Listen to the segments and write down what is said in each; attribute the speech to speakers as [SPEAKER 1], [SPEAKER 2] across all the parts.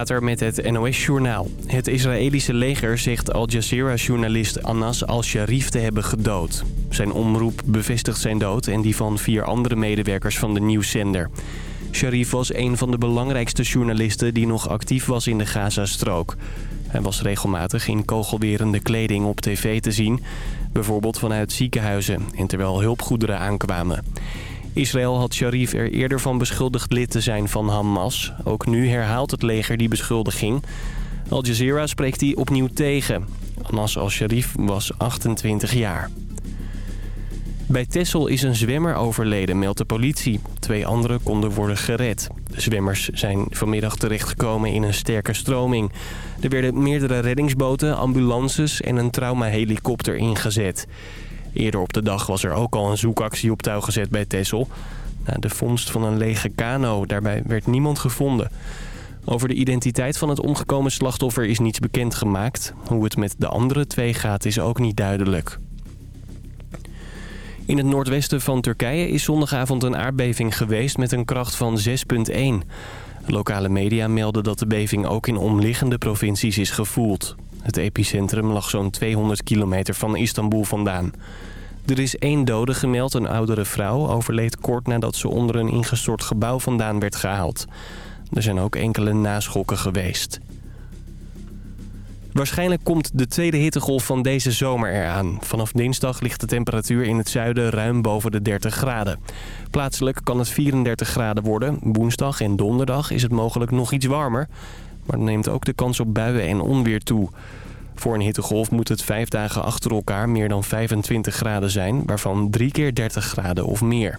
[SPEAKER 1] Later met het NOS-journaal. Het Israëlische leger zegt Al Jazeera-journalist Anas al-Sharif te hebben gedood. Zijn omroep bevestigt zijn dood en die van vier andere medewerkers van de nieuwszender. Sharif was een van de belangrijkste journalisten die nog actief was in de Gazastrook. Hij was regelmatig in kogelwerende kleding op tv te zien. Bijvoorbeeld vanuit ziekenhuizen en terwijl hulpgoederen aankwamen. Israël had Sharif er eerder van beschuldigd lid te zijn van Hamas. Ook nu herhaalt het leger die beschuldiging. Al Jazeera spreekt die opnieuw tegen. Anas al-Sharif was 28 jaar. Bij Texel is een zwemmer overleden, meldt de politie. Twee anderen konden worden gered. De zwemmers zijn vanmiddag terechtgekomen in een sterke stroming. Er werden meerdere reddingsboten, ambulances en een traumahelikopter ingezet. Eerder op de dag was er ook al een zoekactie op touw gezet bij Texel. Na de vondst van een lege kano, daarbij werd niemand gevonden. Over de identiteit van het omgekomen slachtoffer is niets bekendgemaakt. Hoe het met de andere twee gaat is ook niet duidelijk. In het noordwesten van Turkije is zondagavond een aardbeving geweest met een kracht van 6,1. Lokale media melden dat de beving ook in omliggende provincies is gevoeld. Het epicentrum lag zo'n 200 kilometer van Istanbul vandaan. Er is één dode gemeld, een oudere vrouw, overleed kort nadat ze onder een ingestort gebouw vandaan werd gehaald. Er zijn ook enkele naschokken geweest. Waarschijnlijk komt de tweede hittegolf van deze zomer eraan. Vanaf dinsdag ligt de temperatuur in het zuiden ruim boven de 30 graden. Plaatselijk kan het 34 graden worden. Woensdag en donderdag is het mogelijk nog iets warmer. Maar dan neemt ook de kans op buien en onweer toe. Voor een hittegolf moet het vijf dagen achter elkaar meer dan 25 graden zijn... waarvan drie keer 30 graden of meer.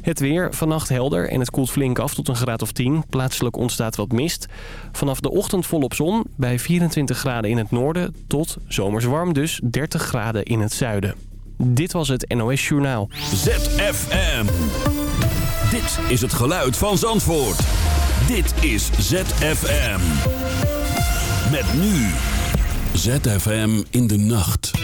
[SPEAKER 1] Het weer, vannacht helder en het koelt flink af tot een graad of 10. Plaatselijk ontstaat wat mist. Vanaf de ochtend volop zon, bij 24 graden in het noorden... tot zomers warm dus 30 graden in het zuiden. Dit was het NOS Journaal.
[SPEAKER 2] ZFM. Dit is het geluid van Zandvoort. Dit is ZFM. Met nu. ZFM in de nacht.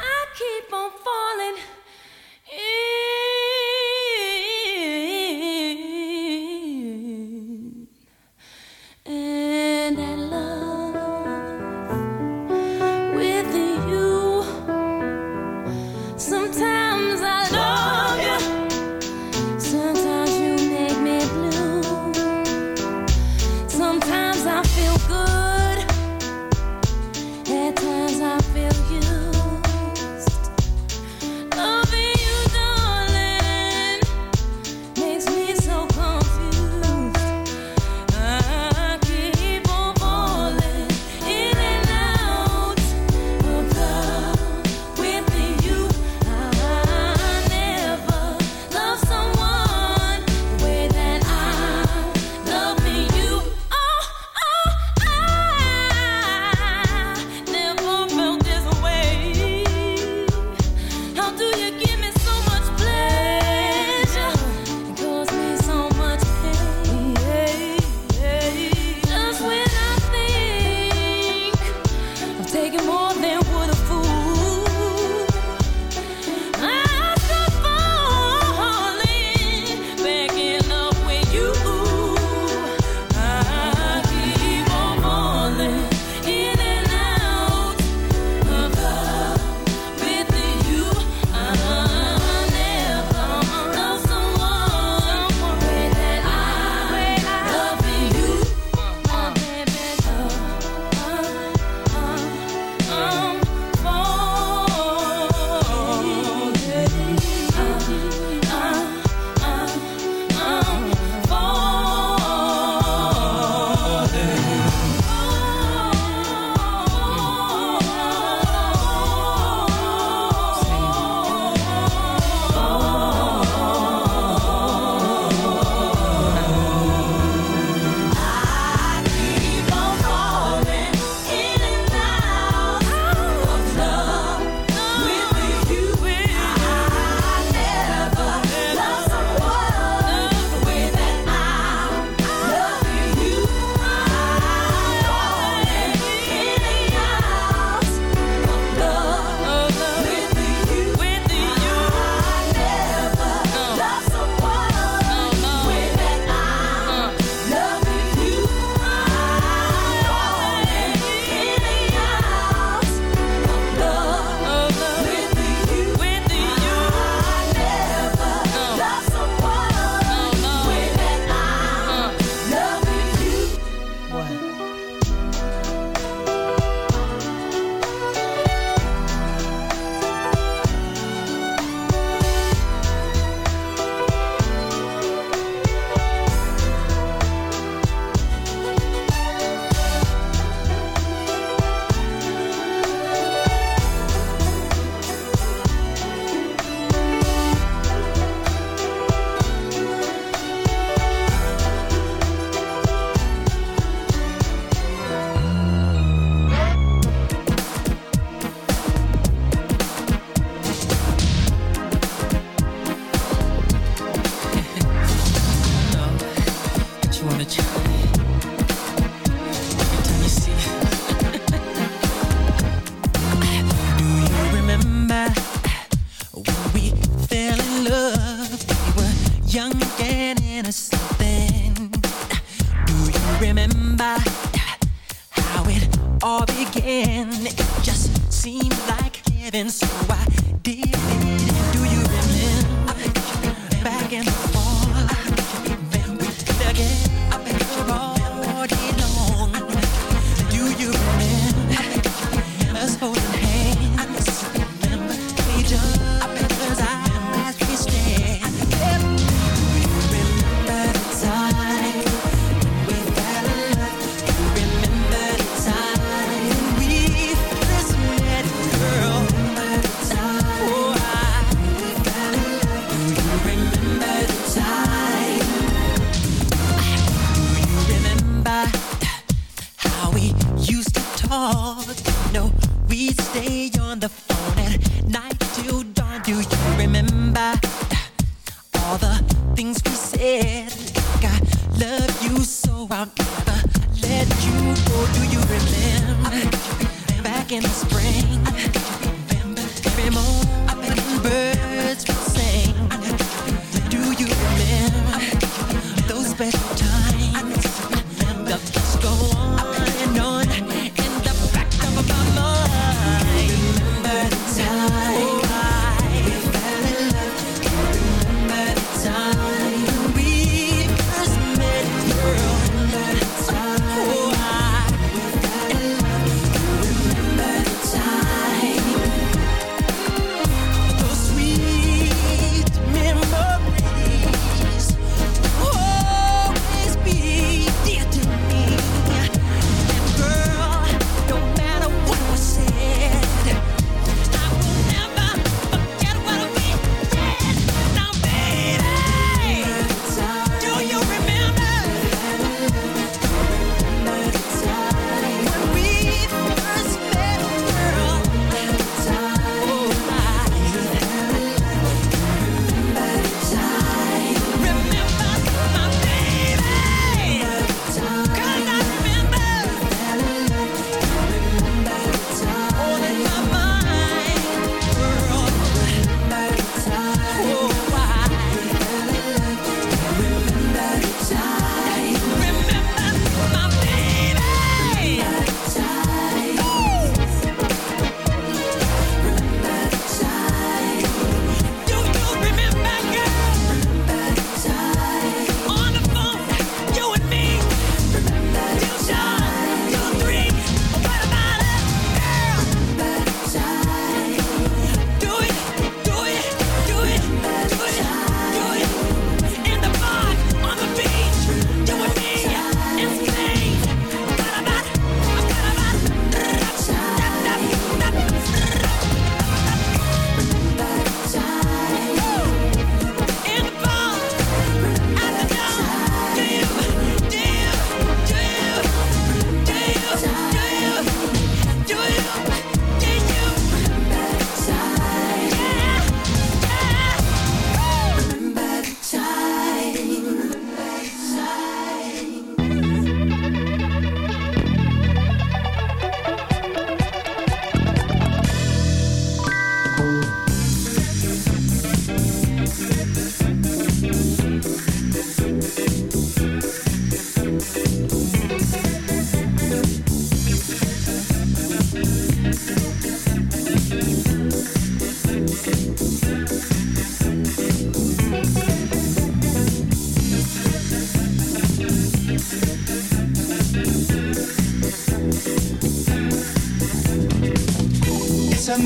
[SPEAKER 2] stay on the phone at night.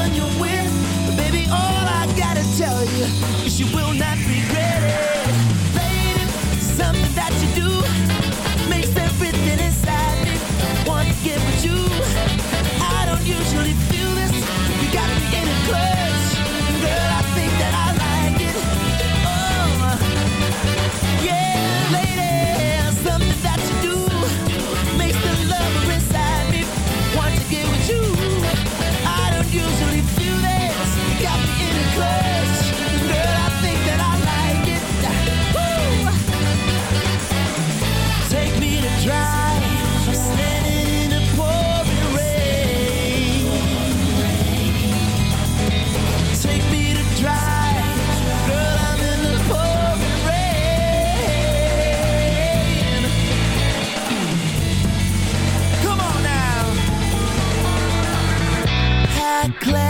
[SPEAKER 3] one you're with. But baby, all I gotta tell you is you will not regret it. black cloud.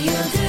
[SPEAKER 4] you do.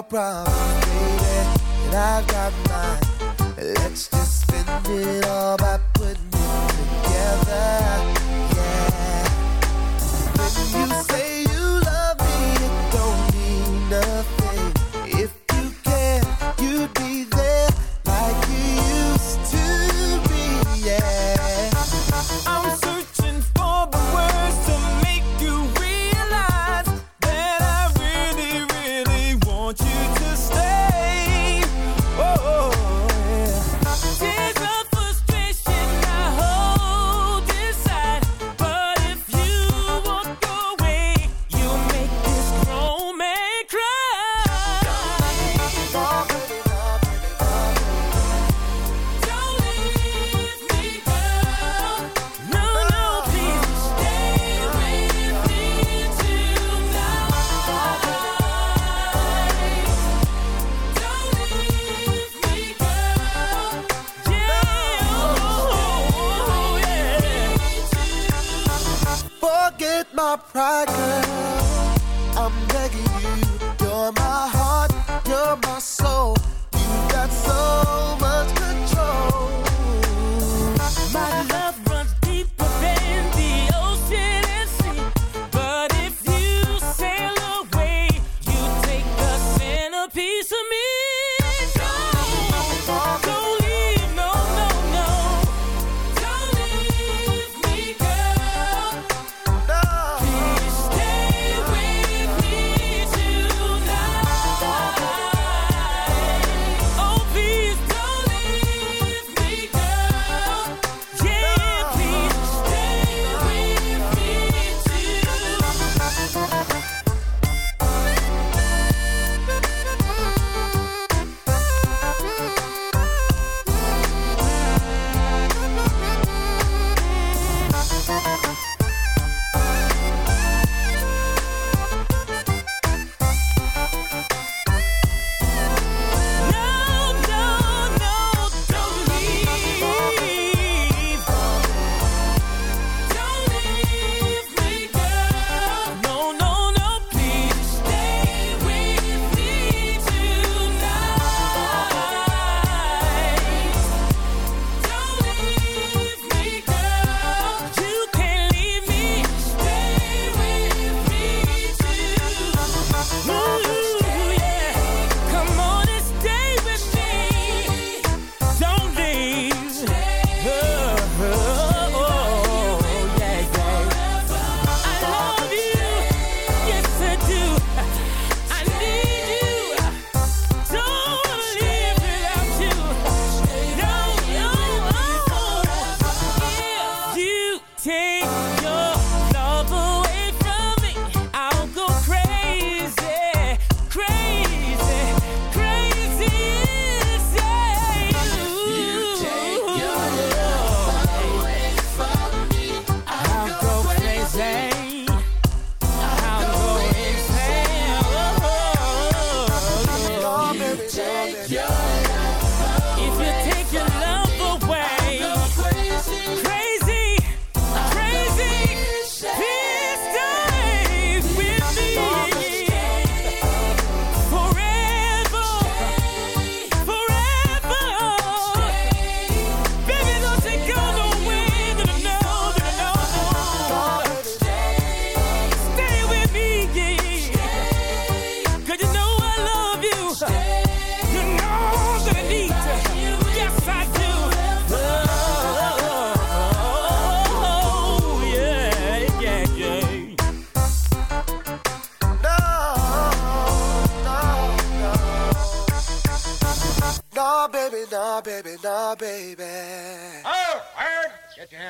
[SPEAKER 4] your
[SPEAKER 5] problem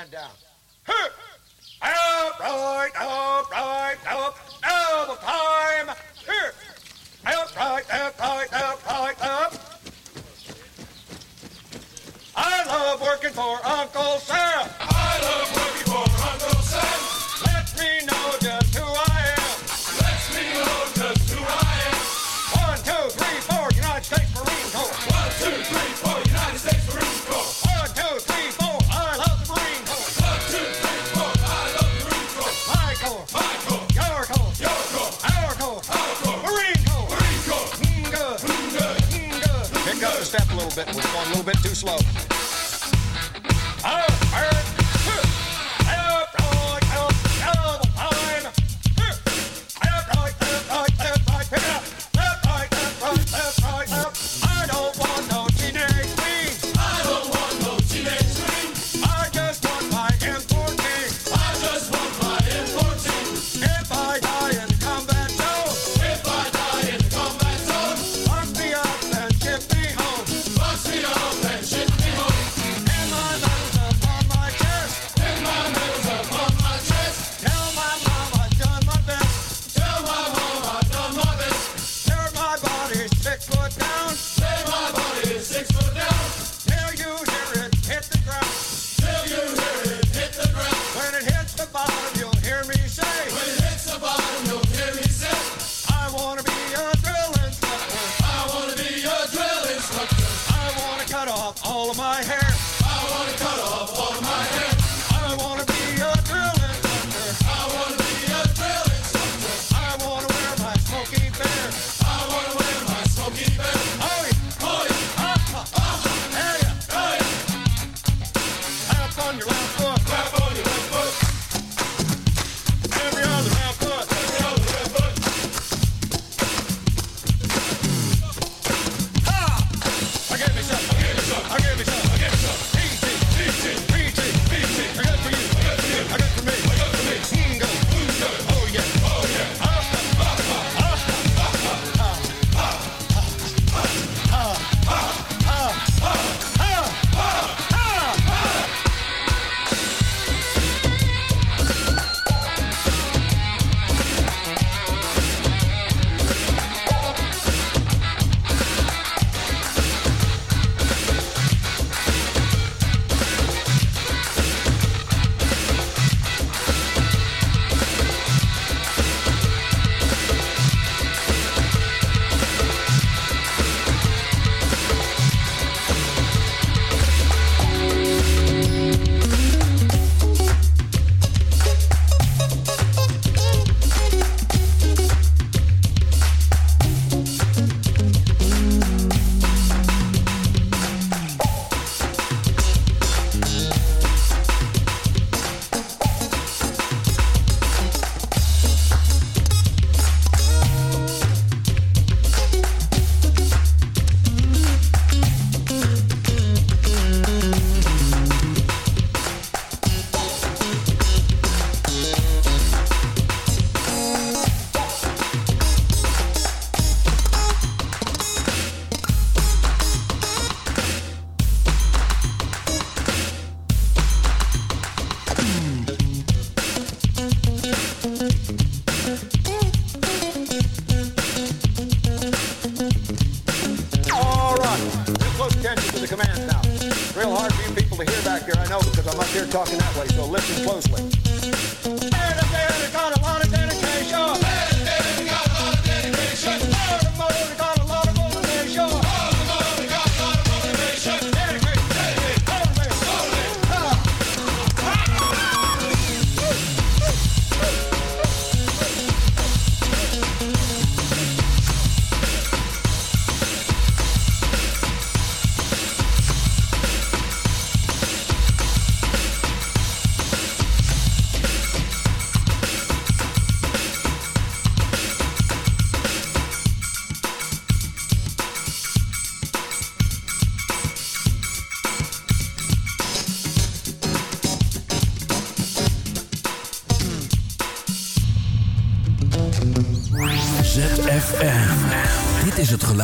[SPEAKER 5] man
[SPEAKER 6] down.